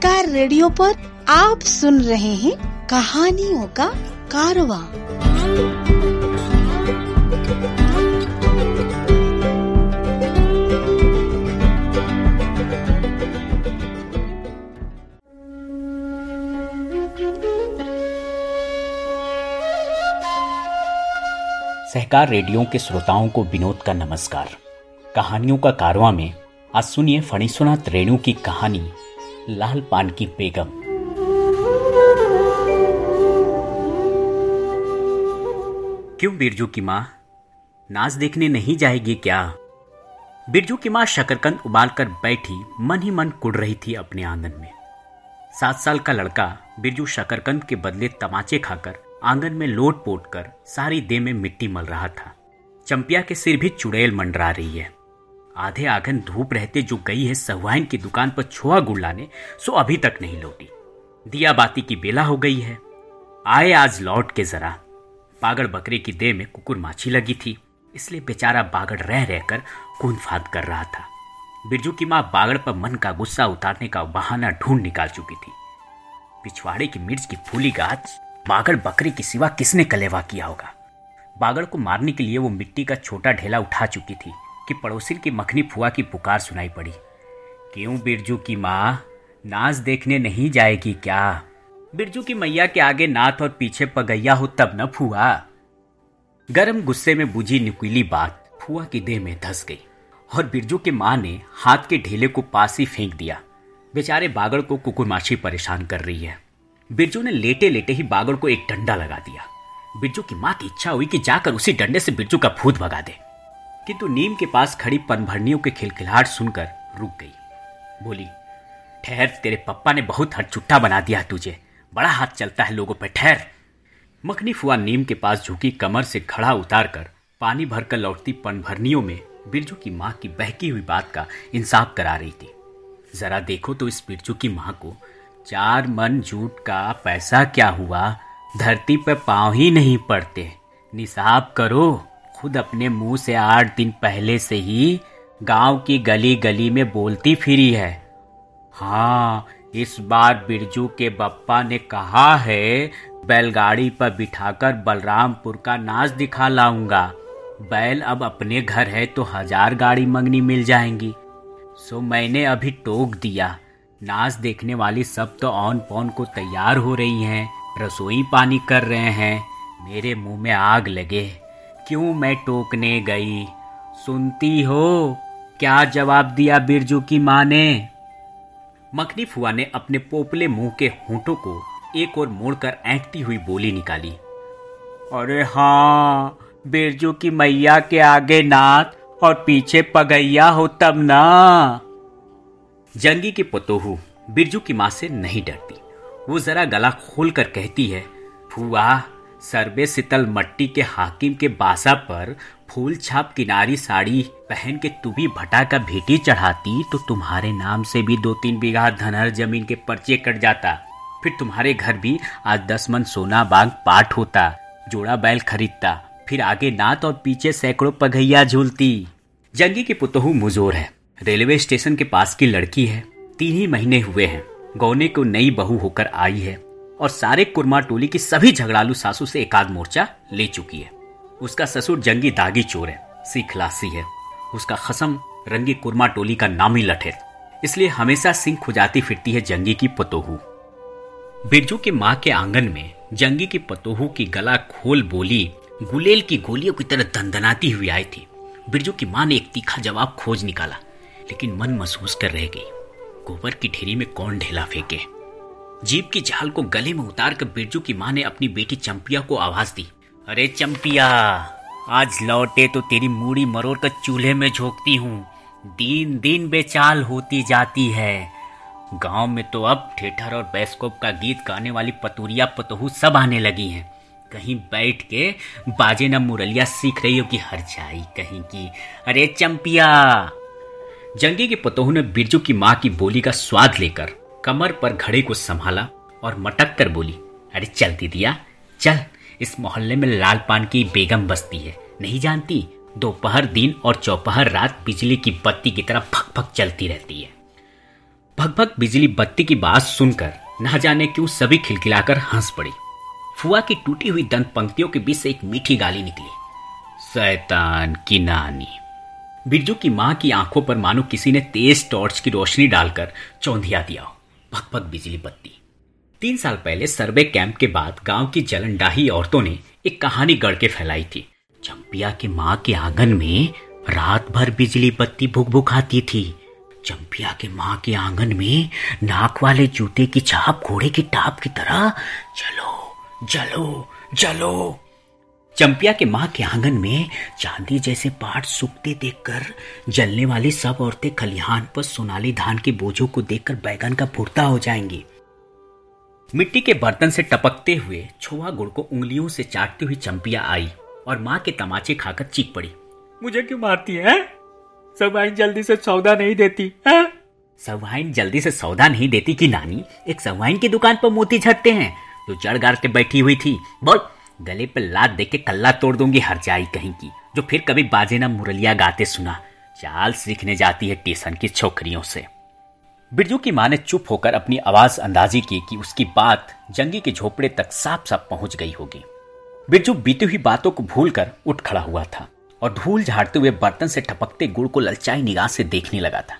सहकार radio पर आप सुन रहे हैं कहानियों का कारवा। सहकार रेडियो के श्रोताओं को विनोद का नमस्कार। कहानियों का कारवा में आज सुनिए फणीसुनाथ रेणु की कहानी। लाल पान की बेगम। क्यों बिरजू की माँ? नाच देखने नहीं जाएगी क्या? बिरजू की माँ शकरकंद उबालकर बैठी मन ही मन कुड़ रही थी अपने आँगन में। सात साल का लड़का बिरजू शकरकंद के बदले तमाचे खाकर आँगन में लोट पोट कर सारी देह में मिट्टी मल रहा था। चंपिया के सिर भी चुड़ैल मंडरा रही है। आधे आँगन धूप रहते जो गई है सहुआइन की दुकान पर छोआ गुड़ लाने सो अभी तक नहीं लौटी। दिया बाती की बेला हो गई है। आए आज लौट के जरा। बागड़ बकरे की देह में कुकुर माछी लगी थी, इसलिए बेचारा बागड़ रह रहकर खून फाद कर रहा था। बिरजू की माँ बागड़ पर मन का गुस्सा उतारने का बहाना ढूंढ निकाल चुकी थी। पिछवाड़े की मिर्च की फूली गाछ बागड़ बकरी के सिवा किसने कलेवा किया होगा? बागड़ को मारने के लिए वो मिट्टी का छोटा ढेला उठा चुकी थी। कि पड़ोसी की मखनी फुआ की पुकार सुनाई पड़ी। क्यों बिरजू की माँ? नाच देखने नहीं जाएगी क्या? बिरजू की मैया के आगे नाथ और पीछे पगैया हो तब न फुआ। गरम गुस्से में बुझी नुकीली बात फुआ की देह में धस गई और बिरजू के माँ ने हाथ के ढेले को पास ही फेंक दिया। बेचारे बागड़ को कुकुरमाशी परेशान कर रही है। बिरजू ने लेटे लेटे ही बागड़ को एक डंडा लगा दिया। बिरजू की माँ की इच्छा हुई कि जाकर उसी डंडे से बिरजू का भूत भगा दे। किंतु नीम के पास खड़ी पनभरनियों के खिलखिलाहट सुनकर रुक गई। बोली, ठहर, तेरे पप्पा ने बहुत हटचुट्टा बना दिया तुझे। बड़ा हाथ चलता है लोगों पे, ठहर मखनी फुआ नीम के पास झुकी कमर से खड़ा उतार कर पानी भरकर लौटती पनभरनियों में बिरजू की माँ की बहकी हुई बात का इंसाफ करा रही थी। जरा देखो तो इस बिरजू की माँ को, चार मन जूट का पैसा क्या हुआ? धरती पर पाँव ही नहीं पड़ते। निसाब करो। खुद अपने मुँह से आठ दिन पहले से ही गाँव की गली गली में बोलती फिरी है। हाँ इस बार बिरजू के बप्पा ने कहा है, बैलगाड़ी पर बिठाकर बलरामपुर का नाच दिखा लाऊँगा। बैल अब अपने घर है तो हज़ार गाड़ी मंगनी मिल जाएँगी। सो मैंने अभी टोक दिया। नाच देखने वाली सब तो ऑन पौन को तैयार हो रही हैं, रसोई पानी कर रहे हैं। मेरे मुँह में आग लगे। क्यों मैं टोकने गई? सुनती हो, क्या जवाब दिया बिरजू की माँ ने? मखनी फुआ ने अपने पोपले मुँह के होंठों को एक और मोड़कर ऐंठती हुई बोली निकाली। अरे हाँ बिरजू की मैया के आगे नाथ और पीछे पगैया हो तब ना। जंगी की पतोहू बिरजू की माँ से नहीं डरती। वो जरा गला खोल कर कहती है, फुआ सरबे शीतल मट्टी के हाकिम के बासा पर फूल छाप किनारी साड़ी पहन के तुबी भटा का भेटी चढ़ाती तो तुम्हारे नाम से भी दो तीन बीघा धनहर ज़मीन के पर्चे कट जाता। फिर तुम्हारे घर भी आज दस मन सोना बाग पाठ होता, जोड़ा बैल खरीदता। फिर आगे नात और पीछे सैकड़ों पगैया झूलती। जंगी की पुतहू मुजोर है। रेलवे स्टेशन के पास की लड़की है। तीन ही महीने हुए हैं। गौने को नई बहू होकर आई है। और सारे कुरमा टोली की सभी झगड़ालू सासू से एकाध मोर्चा ले चुकी है। उसका ससुर जंगी दागी चोर है सीखलासी है। उसका खसम रंगी कुरमा टोली का नामी लठेर। इसलिए हमेशा सिंह खुजाती फिरती है जंगी की पतोहू। बिरजू के माँ के आँगन में जंगी की पतोहू की गला खोल बोली, गुलेल की गोलियों की तरह दंदनाती हुई आई थी। बिरजू की माँ ने एक तीखा जवाब खोज निकाला, लेकिन मन महसूस कर रह गई। गोबर की ढेरी में कौन ढेला फेंके? जीप की झाल को गले में उतार कर बिरजू की माँ ने अपनी बेटी चंपिया को आवाज़ दी। अरे चंपिया, आज लौटे तो तेरी मूड़ी मरोड़ कर चूल्हे में झोंकती हूँ। दिन दिन बेचाल होती जाती है। गाँव में तो अब ठेठर और बैस्कोप का गीत गाने वाली पतुरिया पतोहू सब आने लगी हैं। कहीं बैठ के बाजे न मुरलिया सीख रही हो कि हर जाई कहीं की। अरे चंपिया, जंगी के पतोहू ने बिरजू की माँ की बोली का स्वाद लेकर कमर पर घड़े को संभाला और मटक कर बोली, अरे चल दीदिया, चल। इस मोहल्ले में लाल पान की बेगम बसती है। नहीं जानती? दोपहर दिन और चौपहर रात बिजली की बत्ती की तरह फक फक चलती रहती है। भगभग बिजली बत्ती की बात सुनकर न जाने क्यों सभी खिलखिलाकर हंस पड़ी। फुआ की टूटी हुई दंत पंक्तियों के बीच से एक मीठी गाली निकली। शैतान की नानी। बिरजू की माँ की आँखों पर मानो किसी ने तेज टॉर्च की रोशनी डालकर चौंधिया दिया। भगभग बिजली बत्ती। तीन साल पहले सर्वे कैंप के बाद गाँव की जलनडाही औरतों ने एक कहानी गढ़ के फैलाई थी। चंपिया की माँ के आँगन में रात भर बिजली बत्ती भुक भुक आती थी। चंपिया के माँ के आँगन में नाक वाले जूते की छाप घोड़े की टाप की तरह, चलो जलो जलो चंपिया के माँ के आँगन में चांदी जैसे पाठ सूखते देखकर जलने वाली सब औरतें खलिहान पर सोनाली धान के बोझों को देखकर बैगन का फुर्ता हो जाएँगी। मिट्टी के बर्तन से टपकते हुए छुआ गुड़ को उंगलियों से चाटती हुई चंपिया आई और माँ के तमाचे खाकर चीख पड़ी। मुझे क्यों मारती है? सवाइन जल्दी से सौदा नहीं देती है? सवाइन जल्दी से सौदा नहीं देती कि नानी एक सवाइन की दुकान पर मोती झटते हैं। जो जड़ गाड़ के बैठी हुई थी बोल गले पर लात दे के कल्ला तोड़ दूँगी हर जाई कहीं की, जो फिर कभी बाजे ना मुरलिया गाते सुना। चाल सीखने जाती है टेशन की छोकरियों से। बिरजू की माँ ने चुप होकर अपनी आवाज़ अंदाजी की कि उसकी बात जंगी के झोपड़े तक साफ़ साफ़ पहुँच गई होगी। बिरजू बीती हुई बातों को भूलकर उठ खड़ा हुआ था और धूल झाड़ते हुए बर्तन से टपकते गुड़ को ललचाई निगाह से देखने लगा था।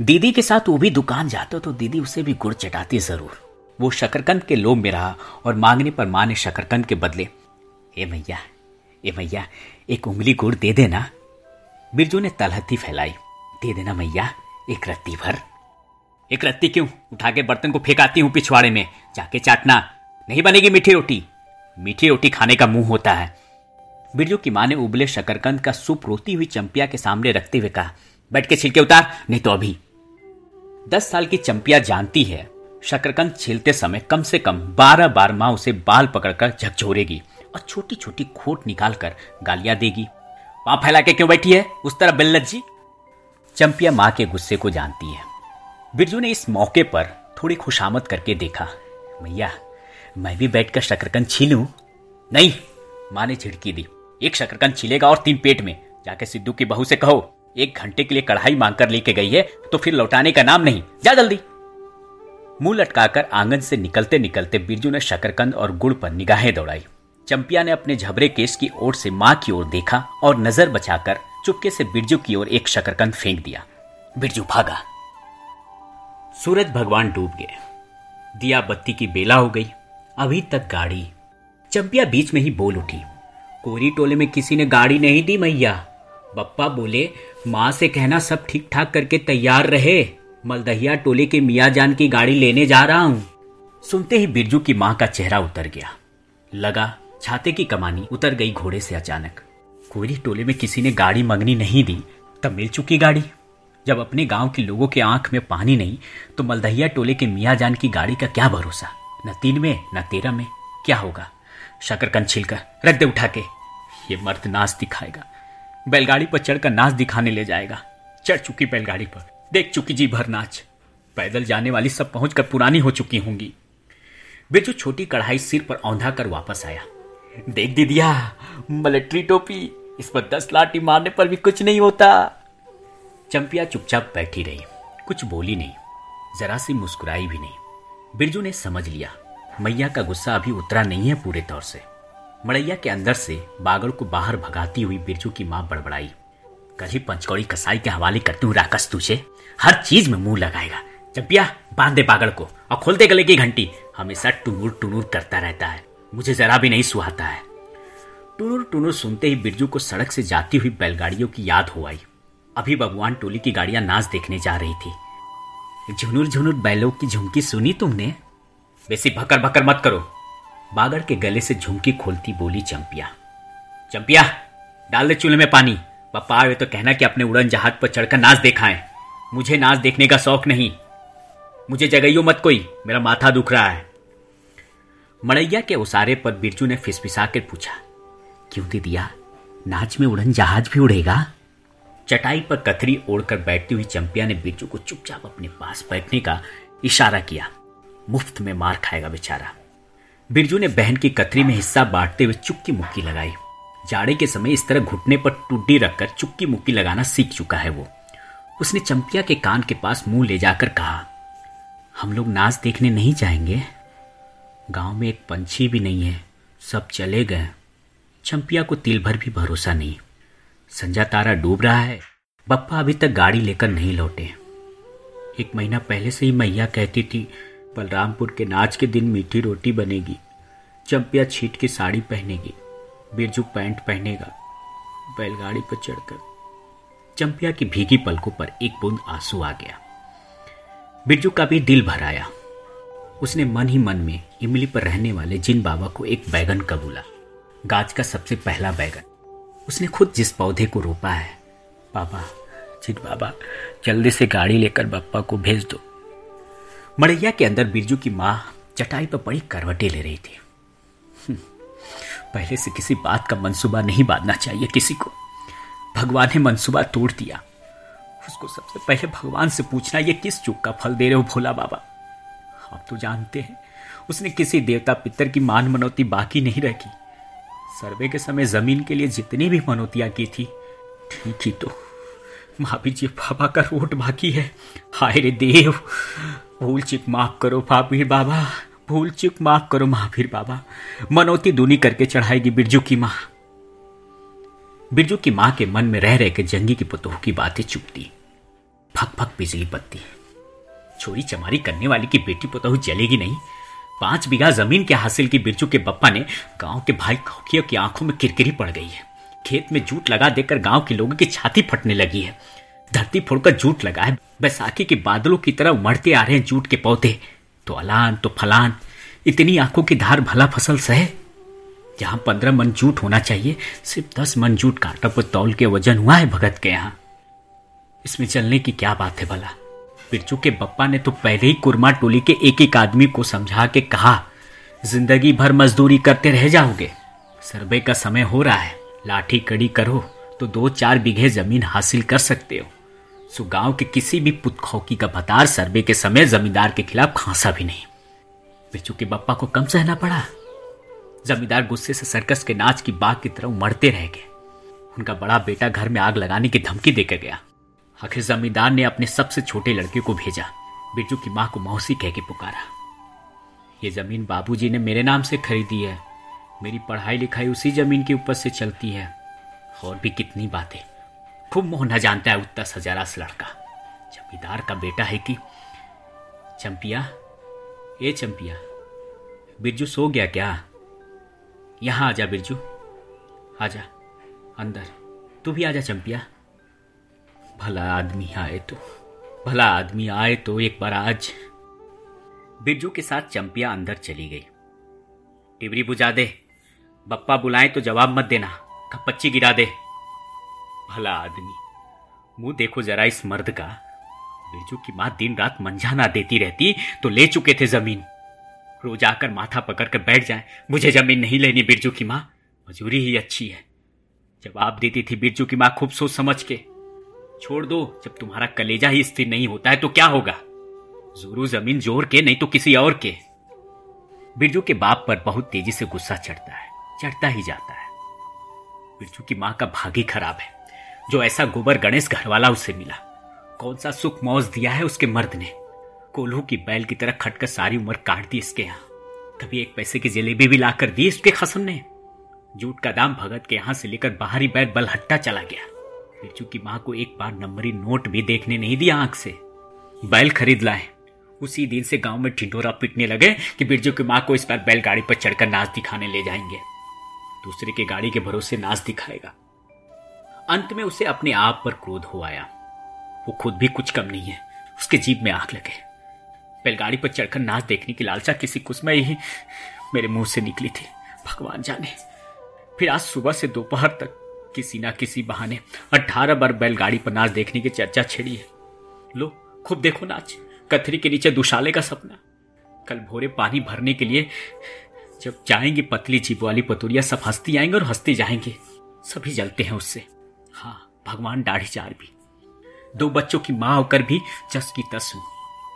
दीदी के साथ वो भी दुकान जाता तो दीदी उसे भी गुड़ चटाती ज़रूर। वो शकरकंद के लोभ में रहा और मांगने पर माँ ने शकरकंद के बदले, ए मैया ए मैया, एक उंगली गुड़ दे देना। बिरजू ने तलहती फैलाई, दे देना मैया, एक रत्ती भर। एक रत्ती क्यों? उठा के बर्तन को फेंकाती हूँ पिछवाड़े में, जाके चाटना, नहीं बनेगी मीठी रोटी। मीठी रोटी खाने का मुँह होता है। बिरजू की माँ ने उबले शकरकंद का सूप रोती हुई चंपिया के सामने रखते हुए कहा, बैठ के छिलके उतार, नहीं तो अभी। दस साल की चंपिया जानती है शकरकंद छीलते समय कम से कम बारह बार माँ उसे बाल पकड़कर झकझोरेगी और छोटी छोटी खोट निकालकर गालियाँ देगी। वहाँ फैला के क्यों बैठी है? उस तरह बिल्लत जी। चंपिया माँ के गुस्से को जानती है। बिरजू ने इस मौके पर थोड़ी खुशामद करके देखा। मैया, मैं भी बैठकर शकरकंद छीलूं? नहीं, माँ ने झिड़की दी। एक शकरकंद छिलेगा और तीन पेट में। जाके सिद्धू की बहू से कहो, एक घंटे के लिए कढ़ाई मांग कर लेके गई है तो फिर लौटाने का नाम नहीं। जा जल्दी। मुँह लटकाकर आँगन से निकलते निकलते बिरजू ने शकरकंद और गुड़ पर निगाहें दौड़ाई। चंपिया ने अपने झबरे केस की ओर से माँ की ओर देखा और नज़र बचाकर चुपके से बिरजू की ओर एक शकरकंद फेंक दिया। बिरजू भागा। सूरज भगवान डूब गए। दिया बत्ती की बेला हो गई। अभी तक गाड़ी। चंपिया बीच में ही बोल उठी, कोरी टोले में किसी ने गाड़ी नहीं दी, मैया? बप्पा बोले, माँ से कहना सब ठीक ठाक करके तैयार रहे। मलदहिया टोले के मियाँ जान की गाड़ी लेने जा रहा हूँ। सुनते ही बिरजू की माँ का चेहरा उतर गया। लगा, छाते की कमानी उतर गई घोड़े से अचानक। कोयरी टोले में किसी ने गाड़ी मंगनी नहीं दी, तब मिल चुकी गाड़ी। जब अपने गाँव के लोगों के आँख में पानी नहीं तो मलदहिया टोले के मियाँ जान की गाड़ी का क्या भरोसा? न तीन में, न तेरह में, क्या होगा? शकरकंद छिलकर रख दे उठा के, ये मर्द नाच दिखाएगा। बैलगाड़ी पर चढ़कर नाच दिखाने ले जाएगा। चढ़ चुकी बैलगाड़ी पर। देख चुकी जी भरनाच। पैदल जाने वाली सब पहुंचकर पुरानी हो चुकी होंगी। बिरजू छोटी कढ़ाई सिर पर औंधा कर वापस आया। देख दीदिया, मिलिट्री टोपी, इस पर दस लाठी मारने पर भी कुछ नहीं होता। चंपिया चुपचाप बैठी रही। कुछ बोली नहीं, जरा सी मुस्कुराई भी नहीं। बिरजू ने समझ लिया, मैया का गुस्सा अभी उतरा नहीं है पूरे तौर से। मड़ैया के अंदर से बागड़ को बाहर भगाती हुई बिरजू की माँ बड़बड़ाई। कल ही पंचकौड़ी कसाई के हवाले करती हूँ राकस तुझे। हर चीज़ में मुँह लगाएगा। चंपिया बाँध दे बागड़ को और खोलते गले की घंटी। हमेशा टुनुर टुनुर करता रहता है। मुझे जरा भी नहीं सुहाता है। टुनुर टुनुर सुनते ही बिरजू को सड़क से जाती हुई बैलगाड़ियों की याद हो आई। अभी भगवान टोली की गाड़ियाँ नाच देखने जा रही थी। झुनुर झुनुर बैलों की झुमकी सुनी तुमने? वैसी भकर भकर मत करो। बागड़ के गले से झुमकी खोलती बोली चंपिया। चंपिया, डाल दे चूल्हे में पानी। पप्पा आवे तो कहना कि अपने उड़न जहाज़ पर चढ़कर नाच दिखाएँ। मुझे नाच देखने का शौक नहीं। मुझे जगइयो मत कोई, मेरा माथा दुख रहा है। मड़ैया के उसारे पर बिरजू ने फिसफिसा कर पूछा, क्यों दे दिया नाच में उड़न जहाज़ भी उड़ेगा? चटाई पर कथरी ओढ़कर बैठती हुई चंपिया ने बिरजू को चुपचाप अपने पास बैठने का इशारा किया। मुफ़्त में मार खाएगा बेचारा। बिरजू ने बहन की कथरी में हिस्सा बांटते हुए चुक्की मुक्की लगाई। जाड़े के समय इस तरह घुटने पर टुड्डी रखकर चुक्की मुक्की लगाना सीख चुका है वो। उसने चंपिया के कान के पास मुँह ले जाकर कहा, हम लोग नाच देखने नहीं जाएँगे। गाँव में एक पंछी भी नहीं है, सब चले गए। चंपिया को तिल भर भी भरोसा नहीं। संजा तारा डूब रहा है, बप्पा अभी तक गाड़ी लेकर नहीं लौटे। एक महीना पहले से ही मैया कहती थी, बलरामपुर के नाच के दिन मीठी रोटी बनेगी, चंपिया छीट की साड़ी पहनेगी। बिरजू पैंट पहनेगा, बैलगाड़ी पर चढ़कर। चंपिया की भीगी पलकों पर एक बूंद आँसू आ गया। बिरजू का भी दिल भर आया। उसने मन ही मन में इमली पर रहने वाले जिन बाबा को एक बैगन कबूला गाज का सबसे पहला बैगन। उसने खुद जिस पौधे को रोपा है, बाबा, जिन बाबा, जल्दी से गाड़ी लेकर बप्पा को भेज दो। मड़ैया के अंदर बिरजू की माँ चटाई पर बड़ी करवटें ले रही थी। पहले से किसी बात का मंसूबा नहीं बांधना चाहिए किसी को। भगवान ने मंसूबा तोड़ दिया। उसको सबसे पहले भगवान से पूछना, ये किस चूक का फल दे रहे हो भोला बाबा? आप तो जानते हैं, उसने किसी देवता पितर की मान मनौती बाकी नहीं रखी। सर्वे के समय ज़मीन के लिए जितनी भी मनौतियाँ की थी, ठीक ही तो। महावीर जी बाबा का रोट बाकी है। हाय रे देव, भूल चिक माफ़ करो महावीर बाबा। भूल चुक माफ़ करो महावीर बाबा। मनोती दूनी करके चढ़ाएगी बिरजू की माँ। बिरजू की माँ के मन में रह रह के जंगी की पुतोह की बातें चुपती। फक फक बिजली पत्ती। चोरी चमारी करने वाली की बेटी पुतोह जलेगी नहीं। पाँच बीघा ज़मीन के हासिल की बिरजू के बप्पा ने गाँव के भाई खौखियों की आँखों में किरकिरी पड़ गई है। खेत में जूट लगा देकर गाँव के लोगों की छाती फटने लगी है। धरती फोड़कर जूट लगा है बैसाखी के बादलों की तरह उमड़ते आ रहे हैं जूट के पौधे। तो अलान तो फलान इतनी आँखों की धार भला फ़सल सहे? जहाँ पंद्रह मन जूट होना चाहिए, सिर्फ़ दस मन जूट कांटा पर तौल के वज़न हुआ है भगत के यहाँ। इसमें चलने की क्या बात है भला? बिरजू के बप्पा ने तो पहले ही कुरमा टोली के एक एक आदमी को समझा के कहा, ज़िंदगी भर मजदूरी करते रह जाओगे। सर्वे का समय हो रहा है। लाठी कड़ी करो तो दो चार बीघे ज़मीन हासिल कर सकते हो। सो गाँव के किसी भी पुतखौकी का भतार सर्वे के समय जमींदार के खिलाफ खांसा भी नहीं। बिरजू के बप्पा को कम सहना पड़ा, जमींदार गुस्से से सर्कस के नाच की बाग की तरह उमड़ते रह गए। उनका बड़ा बेटा घर में आग लगाने की धमकी देकर गया। आखिर जमींदार ने अपने सबसे छोटे लड़के को भेजा, बिरजू की माँ को मौसी कह के पुकारा। ये ज़मीन बाबूजी ने मेरे नाम से खरीदी है, मेरी पढ़ाई लिखाई उसी ज़मीन के ऊपर से चलती है, और भी कितनी बातें। खूब मोह न जानता है उत्ता सजारा से लड़का। जमींदार का बेटा है कि? चंपिया? ए चंपिया, बिरजू सो गया क्या? यहाँ आजा बिरजू। आजा, अंदर। तू भी आजा चंपिया। भला आदमी आए तो भला आदमी आए तो एक बार आज। बिरजू के साथ चंपिया अंदर चली गई। टिबरी बुझा दे, बप्पा बुलाए तो जवाब मत देना, कपच्ची गिरा दे। भला आदमी। मुँह देखो जरा इस मर्द का। बिरजू की माँ दिन रात मंझा ना देती रहती तो ले चुके थे ज़मीन। रोज आकर माथा पकड़ कर बैठ जाए। मुझे ज़मीन नहीं लेनी बिरजू की माँ। मजूरी ही अच्छी है। जवाब देती थी बिरजू की माँ खूब सोच समझ के। छोड़ दो, जब तुम्हारा कलेजा ही स्थिर नहीं होता है तो क्या होगा? जोरू ज़मीन ज़ोर के, नहीं तो किसी और के। बिरजू के बाप पर बहुत तेज़ी से गुस्सा चढ़ता है। चढ़ता ही जाता है। बिरजू की माँ का भागी खराब है। जो ऐसा गोबर गणेश घरवाला उसे मिला। कौन सा सुख मौज दिया है उसके मर्द ने? कोल्हू की बैल की तरह खटकर सारी उम्र काट दी इसके यहाँ। कभी एक पैसे की जलेबी भी लाकर दी इसके खसम ने? जूट का दाम भगत के यहाँ से लेकर बाहरी बैल बलहट्टा चला गया। बिरजू की माँ को एक बार नंबरी नोट भी देखने नहीं दिया आँख से। बैल खरीद लाए। उसी दिन से गाँव में ठिंडोरा पीटने लगे कि बिरजू की माँ को इस बार बैलगाड़ी पर चढ़कर नाच दिखाने ले जाएँगे। दूसरे के गाड़ी के भरोसे नाच दिखाएगा। अंत में उसे अपने आप पर क्रोध हो आया। वो खुद भी कुछ कम नहीं है। उसके जीप में आग लगे। बैलगाड़ी पर चढ़कर नाच देखने की लालसा किसी कुछ में ही मेरे मुँह से निकली थी। भगवान जाने। फिर आज सुबह से दोपहर तक किसी ना किसी बहाने अठारह बार बैलगाड़ी पर नाच देखने की चर्चा छिड़ी है। लो, खूब देखो नाच। कथरी के नीचे दुशाले का सपना। कल भोरे पानी भरने के लिए जब जाएँगे पतली जीप वाली पतुरिया, सब हंसती आएँगे और हंसती जाएँगे। सभी जलते हैं उससे। हाँ भगवान दाढ़ी चार भी। दो बच्चों की माँ होकर भी जस की तस हूँ।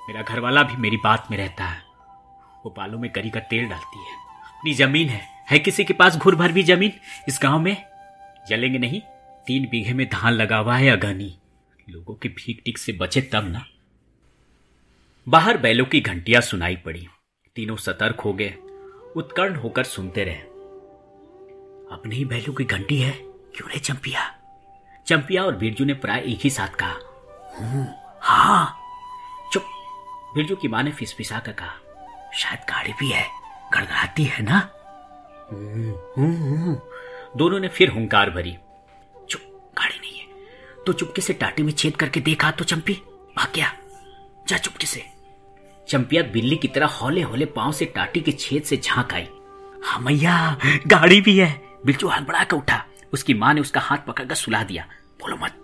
मेरा घरवाला भी मेरी बात में रहता है। वो बालों में गरी का तेल डालती है। अपनी ज़मीन है। है किसी के पास घुर भर भी ज़मीन? इस गाँव में? जलेंगे नहीं। तीन बीघे में धान लगा हुआ है अगनी। लोगों के भीख टीक से बचे तब ना। बाहर बैलों की घंटियाँ सुनाई पड़ी। तीनों सतर्क हो गए। उत्कर्ण होकर सुनते रहे। अपने ही बैलों की घंटी है? क्यों रे चंपिया? चंपिया और बिरजू ने प्राय एक ही साथ कहा हाँ। चुप। बिरजू की माँ ने फिसफिसा कर कहा शायद गाड़ी भी है गड़गड़ाती है ना? "हूँ, हूँ, हूँ।" दोनों ने फिर हुंकार भरी। चुप गाड़ी नहीं है। तो चुपके से टाटी में छेद करके देखा तो चंपी भाग गया। जा चुपके से। चंपिया बिल्ली की तरह हौले हौले पाँव से टाटी के छेद से झाँक आई हाँ मैया गाड़ी भी है। बिरजू हड़बड़ा के उठा। उसकी माँ ने उसका हाथ पकड़कर सुला दिया। बोलो मत।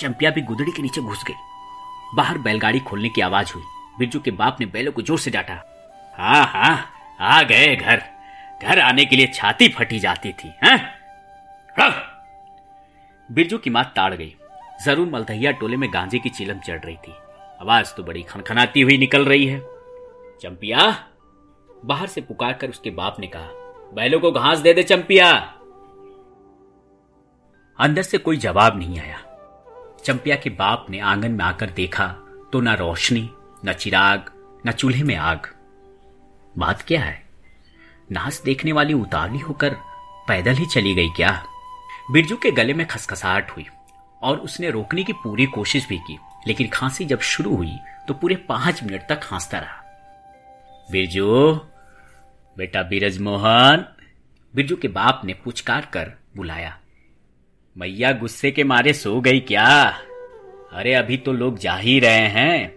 चंपिया भी गुदड़ी के नीचे घुस गई। बाहर बैलगाड़ी खोलने की आवाज़ हुई। बिरजू के बाप ने बैलों को ज़ोर से डांटा। हाँ हाँ आ गए घर। घर आने के लिए छाती फटी जाती थी? बिरजू की माँ ताड़ गई। ज़रूर मलदहिया टोले में गांजे की चिलम चढ़ रही थी। आवाज़ तो बड़ी खनखनाती हुई निकल रही है। चंपिया? बाहर से पुकार कर उसके बाप ने कहा, बैलों को घास दे दे चंपिया। अंदर से कोई जवाब नहीं आया। चंपिया के बाप ने आँगन में आकर देखा तो ना रोशनी, न चिराग, न चूल्हे में आग। बात क्या है? नाच देखने वाली उतावली होकर पैदल ही चली गई क्या? बिरजू के गले में खसखसाहट हुई और उसने रोकने की पूरी कोशिश भी की, लेकिन खांसी जब शुरू हुई तो पूरे पाँच मिनट तक खांसता रहा। बिरजू, बेटा बीरज मोहन, बिरजू के बाप ने पुचकार कर बुलाया। मैया गुस्से के मारे सो गई क्या? अरे, अभी तो लोग जा ही रहे हैं।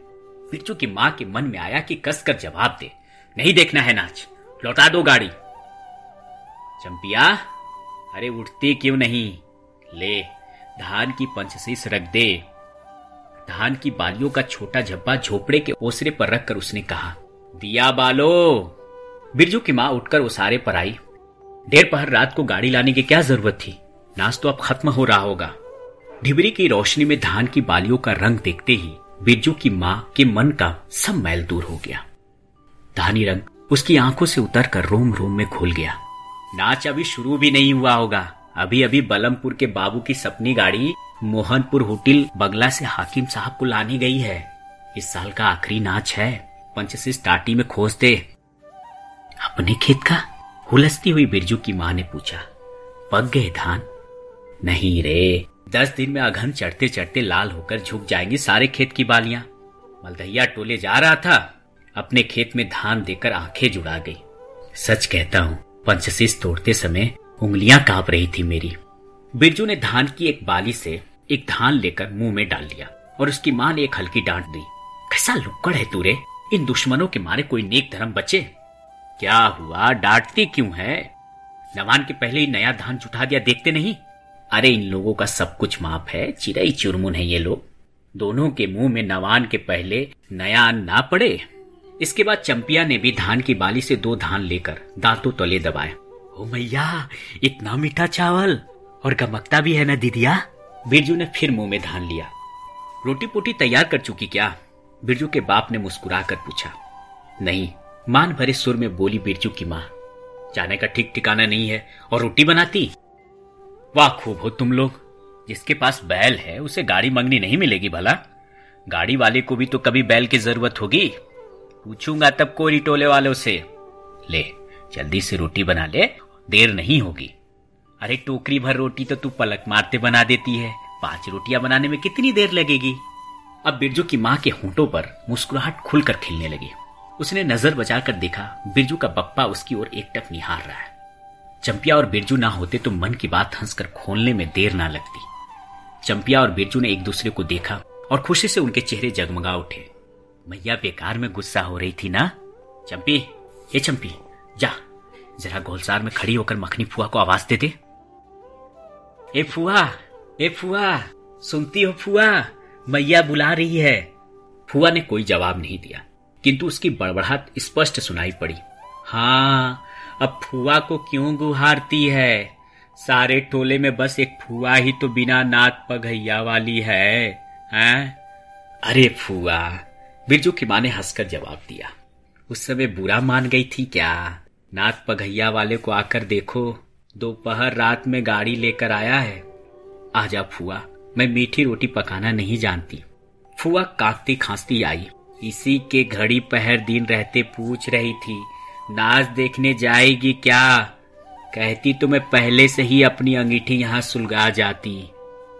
बिरजू की माँ के मन में आया कि कसकर जवाब दे। नहीं देखना है नाच। लौटा दो गाड़ी। चंपिया, अरे, उठती क्यों नहीं? ले, धान की पंचशीस रख दे। धान की बालियों का छोटा झब्बा झोपड़े के ओसरे पर रखकर उसने कहा, दिया बालो। बिरजू की माँ उठकर उसारे पर आई। देर पहर रात को गाड़ी लाने की क्या ज़रूरत थी? नाच तो अब खत्म हो रहा होगा। ढिबरी की रोशनी में धान की बालियों का रंग देखते ही बिरजू की माँ के मन का सब मैल दूर हो गया। धानी रंग उसकी आँखों से उतर कर रोम रोम में घुल गया। नाच अभी शुरू भी नहीं हुआ होगा। अभी अभी बलमपुर के बाबू की सपनी गाड़ी मोहनपुर होटल बगला से हाकिम साहब को लानी गई है। इस साल का आखिरी नाच है। पंचशीस टाटी में खोज दे। अपने खेत का? हुलसती हुई बिरजू की माँ ने पूछा। पक गए धान? नहीं रे। दस दिन में अघन चढ़ते चढ़ते लाल होकर झुक जाएँगी सारे खेत की बालियाँ। मलदहिया टोले जा रहा था, अपने खेत में धान देकर आँखें जुड़ा गई। सच कहता हूँ पंचशीस तोड़ते समय उंगलियाँ काँप रही थी मेरी। बिरजू ने धान की एक बाली से एक धान लेकर मुँह में डाल लिया और उसकी माँ ने एक हल्की डांट दी। कैसा लुक्कड़ है तूरे इन दुश्मनों के मारे कोई नेक धर्म बचे? क्या हुआ? डांटती क्यों है? नवान के पहले ही नया धान जुटा दिया, देखते नहीं? अरे इन लोगों का सब कुछ माफ़ है, चिरई चुरमुन है ये लोग। दोनों के मुँह में नवान के पहले नया अन्न ना पड़े। इसके बाद चंपिया ने भी धान की बाली से दो धान लेकर दांतों तले दबाए। ओ मैया, इतना मीठा चावल। और गमकता भी है ना दीदिया? बिरजू ने फिर मुँह में धान लिया। रोटी पोटी तैयार कर चुकी क्या? बिरजू के बाप ने मुस्कुरा कर पूछा। नहीं, मान भरे सुर में बोली बिरजू की माँ। जाने का ठीक ठिकाना नहीं है। और रोटी बनाती? वाह, खूब हो तुम लोग। जिसके पास बैल है, उसे गाड़ी मंगनी नहीं मिलेगी, भला। गाड़ी वाले को भी तो कभी बैल की ज़रूरत होगी। पूछूँगा तब कोरी टोले वालों से। ले, जल्दी से रोटी बना ले, देर नहीं होगी। अरे, टोकरी भर रोटी तो तू पलक मारते बना देती है। पाँच रोटियाँ बनाने में कितनी देर लगेगी? अब बिरजू की माँ के होंठों पर मुस्कुराहट खुलकर खिलने लगी। उसने नज़र बचाकर देखा, बिरजू का बप्पा उसकी ओर एकटक निहार रहा है। चंपिया और बिरजू ना होते तो मन की बात हंसकर खोलने में देर ना लगती। चंपिया और बिरजू ने एक दूसरे को देखा और खुशी से उनके चेहरे जगमगा उठे। मैया बेकार में गुस्सा हो रही थी ना? चंपी, ये चंपी, जा, जरा गोलसार में खड़ी होकर मखनी फुआ को आवाज़ दे दे। ए फुआ ए फुआ, सुनती हो फुआ, मैया बुला रही है। फुआ ने कोई जवाब नहीं दिया, किंतु उसकी बड़बड़ाहट स्पष्ट सुनाई पड़ी। हाँ अब फुआ को क्यों गुहारती है? सारे टोले में बस एक फुआ ही तो बिना नात पघैया वाली है, हैं? अरे फुआ, बिरजू की माँ ने हंसकर जवाब दिया। उस समय बुरा मान गई थी क्या? नात पघैया वाले को आकर देखो, दोपहर रात में गाड़ी लेकर आया है। आजा फुआ, मैं मीठी रोटी पकाना नहीं जानती। फुआ कांपती खांसती आई। इसी के घड़ी पहर दिन रहते पूछ रही थी नाच देखने जाएगी क्या? कहती तो मैं पहले से ही अपनी अंगीठी यहाँ सुलगा जाती।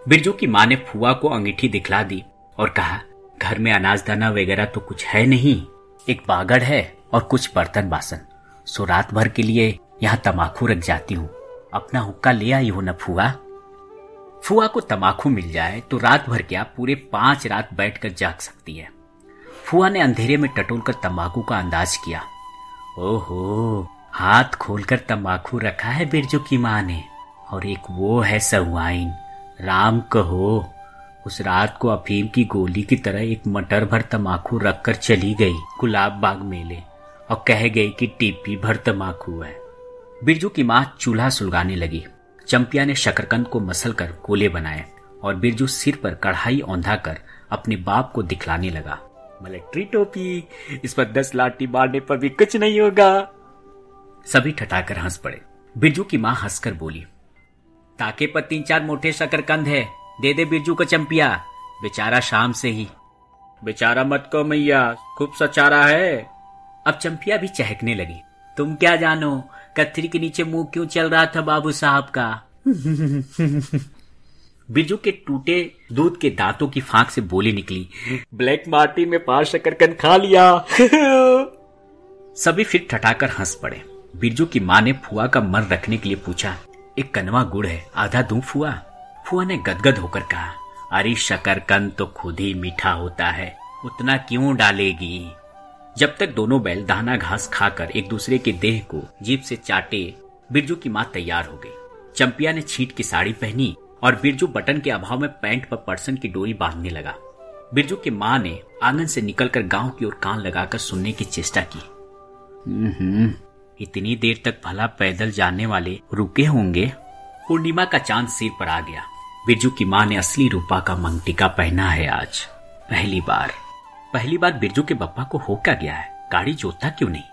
बिरजू की माँ ने फुआ को अंगीठी दिखला दी और कहा, घर में अनाज दाना वगैरह तो कुछ है नहीं। एक बागड़ है और कुछ बर्तन बासन। सो रात भर के लिए यहाँ तमाकू रख जाती हूँ। अपना हुक्का ले आई हो न फुआ? फुआ को तमाकू मिल जाए तो रात भर क्या पूरे पाँच रात बैठकर जाग सकती है। फुआ ने अंधेरे में टटोल कर तंबाकू का अंदाज किया। ओहो, हाथ खोलकर तंबाकू रखा है बिरजू की माँ ने, और एक वो है सहुआइन राम कहो, उस रात को अफीम की गोली की तरह एक मटर भर तमाकू रखकर चली गई गुलाब बाग मेले, और कह गई कि टीपी भर तमाकू है। बिरजू की माँ चूल्हा सुलगाने लगी। चंपिया ने शकरकंद को मसल कर गोले बनाए, और बिरजू सिर पर कढ़ाई औंधा कर अपने बाप को दिखलाने लगा। मिलिट्री टोपी। इस पर दस लाठी मारने पर भी कुछ नहीं होगा। सभी ठटाकर हंस पड़े। बिरजू की माँ हंसकर बोली, ताके पर तीन चार मोटे शकरकंद है। दे दे बिरजू को चंपिया। बेचारा शाम से ही। बेचारा मत को मैया, खूब सचारा है। अब चंपिया भी चहकने लगी, तुम क्या जानो कथरी के नीचे मुँह क्यों चल रहा था बाबू साहब का? बिरजू के टूटे दूध के दांतों की फांक से बोली निकली। ब्लैक मार्टिन में पाँच शकरकंद खा लिया। सभी फिर ठटाकर हंस पड़े। बिरजू की माँ ने फुआ का मन रखने के लिए पूछा एक कनवा गुड़ है आधा दूँ फुआ? फुआ ने गदगद होकर कहा अरे शकरकंद तो खुद ही मीठा होता है उतना क्यों डालेगी? जब तक दोनों बैल दाना घास खाकर एक दूसरे के देह को जीप से चाटे बिरजू की माँ तैयार हो गई। चंपिया ने छीट की साड़ी पहनी और बिरजू बटन के अभाव में पैंट पर पर्सन की डोरी बांधने लगा। बिरजू की माँ ने आँगन से निकलकर गाँव की ओर कान लगाकर सुनने की चेष्टा की। हम्म, इतनी देर तक भला पैदल जाने वाले रुके होंगे? पूर्णिमा का चाँद सिर पर आ गया। बिरजू की माँ ने असली रूपा का मंगटिका पहना है आज। पहली बार। पहली बार बिरजू के बप्पा को हो क्या गया है? गाड़ी जोता क्यों नहीं?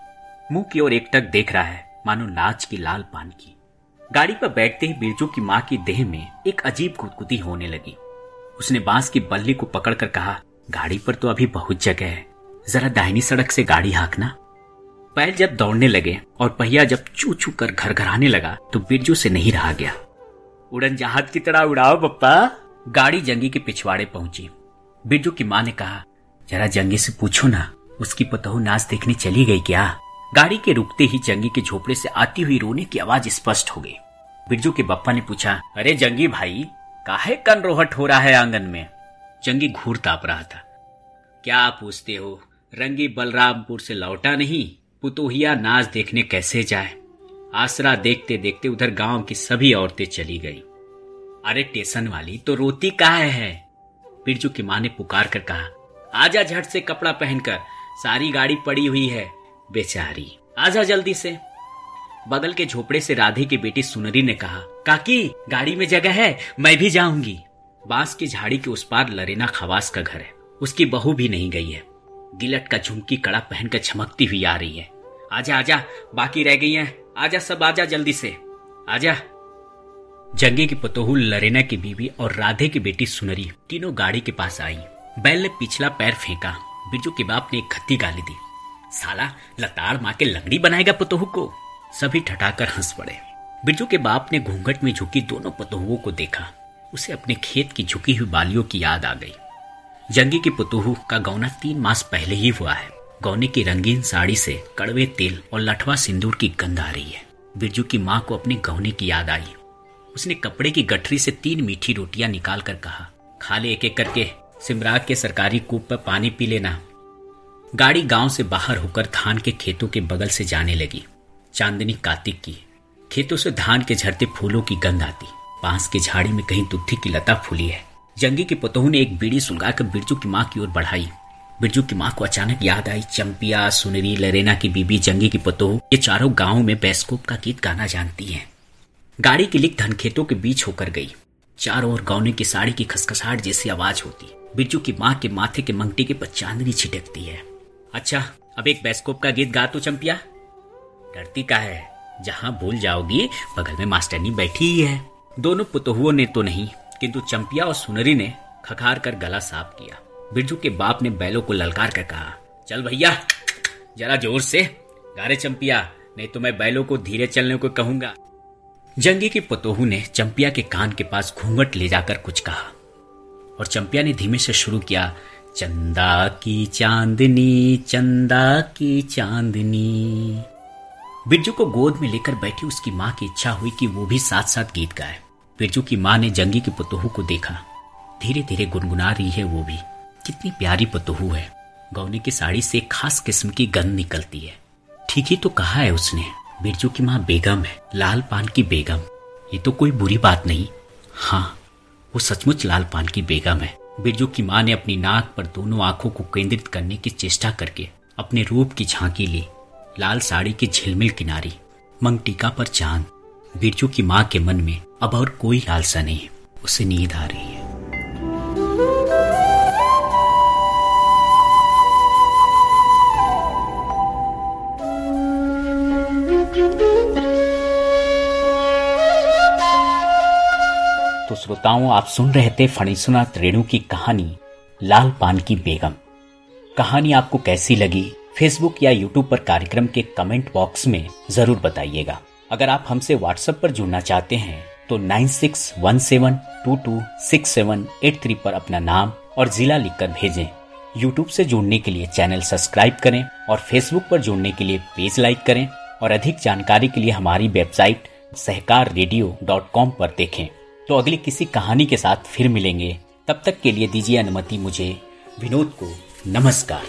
मुँह की ओर एकटक देख रहा है। मानो लाज की लाल पान की। गाड़ी पर बैठते ही बिरजू की माँ की देह में एक अजीब गुदगुदी होने लगी। उसने बाँस की बल्ली को पकड़कर कहा, गाड़ी पर तो अभी बहुत जगह है। जरा दाहिनी सड़क से गाड़ी हाँकना। पैर जब दौड़ने लगे और पहिया जब चू चू कर घर घर आने लगा तो बिरजू से नहीं रहा गया। उड़न जहाज़ की तरह उड़ाओ, पप्पा। गाड़ी जंगी के पिछवाड़े पहुँची। बिरजू की माँ ने कहा, जरा जंगी से पूछो ना, उसकी पतहू नाच देखने चली गई क्या? गाड़ी के रुकते ही जंगी के झोपड़े से आती हुई रोने की आवाज़ स्पष्ट हो गई। बिरजू के बप्पा ने पूछा, अरे जंगी भाई, काहे कन रोहट हो रहा है आँगन में? जंगी घूर ताप रहा था। क्या पूछते हो? रंगी बलरामपुर से लौटा नहीं, पुतोहिया नाच देखने कैसे जाए? आसरा देखते देखते उधर गाँव की सभी औरतें चली गई। अरे टेशन वाली तो रोती काहे है? बिरजू की माँ ने पुकार कर कहा, आजा झट से कपड़ा पहनकर, सारी गाड़ी पड़ी हुई है। बेचारी। आजा जल्दी से। बगल के झोपड़े से राधे की बेटी सुनरी ने कहा, काकी, गाड़ी में जगह है, मैं भी जाऊँगी। बाँस की झाड़ी के उस पार लरेना खवास का घर है। उसकी बहू भी नहीं गई है। गिलट का झुमकी कड़ा पहनकर चमकती हुई आ रही है। आजा आजा, बाकी रह गई है। आजा सब, आजा जल्दी से। आजा। जंगे की पतोहू लरेना की बीवी और राधे की बेटी सुनरी तीनों गाड़ी के पास आई। बैल ने पिछला पैर फेंका। बिरजू के बाप ने एक खत्ती गाली दी। साला, लताड़ माँ के लंगड़ी बनाएगा पतोहू को। सभी ठटाकर हंस पड़े। बिरजू के बाप ने घूंघट में झुकी दोनों पतोहुओं को देखा। उसे अपने खेत की झुकी हुई बालियों की याद आ गई। जंगी की पतोहू का गौना तीन मास पहले ही हुआ है। गौने की रंगीन साड़ी से कड़वे तेल और लठवा सिंदूर की गंध आ रही है। बिरजू की माँ को अपने गौने की याद आई। उसने कपड़े की गठरी से तीन मीठी रोटियाँ निकाल कर कहा, खा ले एक एक करके। सिमराग के सरकारी कूप पर पानी पी लेना। गाड़ी गाँव से बाहर होकर धान के खेतों के बगल से जाने लगी। चांदनी कार्तिक की। खेतों से धान के झरते फूलों की गंध आती। बाँस की झाड़ी में कहीं दुद्धि की लता फूली है। जंगी के पतोहू ने एक बीड़ी सुलगाकर बिरजू की माँ की ओर बढ़ाई। बिरजू की माँ को अचानक याद आई, चंपिया, सुनरी, लरेना की बीबी, जंगी की पतोहू, ये चारों गाँव में बैस्कोप का गीत गाना जानती हैं। गाड़ी की लिख धन खेतों के बीच होकर गई। चारों ओर गौने की साड़ी की खसखसाहट जैसी आवाज़ होती। बिरजू की माँ के माथे के मंगटी के पर चांदनी छिटकती है। अच्छा अब एक बेस्कोप का गीत गा तो चंपिया। डरती का है, जहाँ भूल जाओगी, बगल में मास्टरनी बैठी ही है। दोनों पुतहुओं ने तो नहीं, किंतु चंपिया और सुनरी ने खखार कर गला साफ़ किया। बिरजू के बाप ने बैलों को ललकार कर कहा, चल भैया, जरा ज़ोर से गारे चंपिया, नहीं तो मैं बैलों को धीरे चलने को कहूँगा। जंगी के पतोहू ने चंपिया के कान के पास घूंघट ले जाकर कुछ कहा, और चंपिया ने धीमे से शुरू किया चंदा की चांदनी, चंदा की चांदनी। बिरजू को गोद में लेकर बैठी उसकी माँ की इच्छा हुई कि वो भी साथ साथ गीत गाए। बिरजू की माँ ने जंगी की पतोहू को देखा। धीरे धीरे गुनगुना रही है वो भी। कितनी प्यारी पतोहू है। गौने की साड़ी से खास किस्म की गंध निकलती है। ठीक ही तो कहा है उसने, बिरजू की माँ बेगम है, लाल पान की बेगम। ये तो कोई बुरी बात नहीं। हाँ वो सचमुच लाल पान की बेगम है। बिरजू की माँ ने अपनी नाक पर दोनों आँखों को केंद्रित करने की चेष्टा करके अपने रूप की झांकी ली, लाल साड़ी की झिलमिल किनारी, मंग टीका पर चाँद। बिरजू की माँ के मन में अब और कोई लालसा नहीं, उसे नींद आ रही है। तो श्रोताओं, आप सुन रहे थे फणीसुनाथ रेणु की कहानी, लाल पान की बेगम। कहानी आपको कैसी लगी? फेसबुक या यूट्यूब पर कार्यक्रम के कमेंट बॉक्स में ज़रूर बताइएगा। अगर आप हमसे व्हाट्सएप पर जुड़ना चाहते हैं तो nine six one seven two two six seven eight three पर अपना नाम और जिला लिखकर भेजें। यूट्यूब से जुड़ने के लिए चैनल सब्सक्राइब करें और फेसबुक पर जुड़ने के लिए पेज लाइक करें और अधिक जानकारी के लिए हमारी वेबसाइट सहकार पर देखें। तो अगली किसी कहानी के साथ फिर मिलेंगे। तब तक के लिए दीजिए अनुमति मुझे। विनोद को नमस्कार।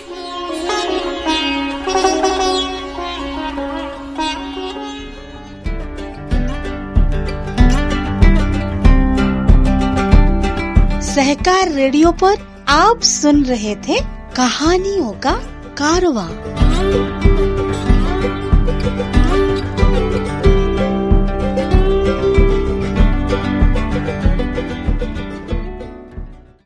सहकार रेडियो पर आप सुन रहे थे कहानियों का कारवां।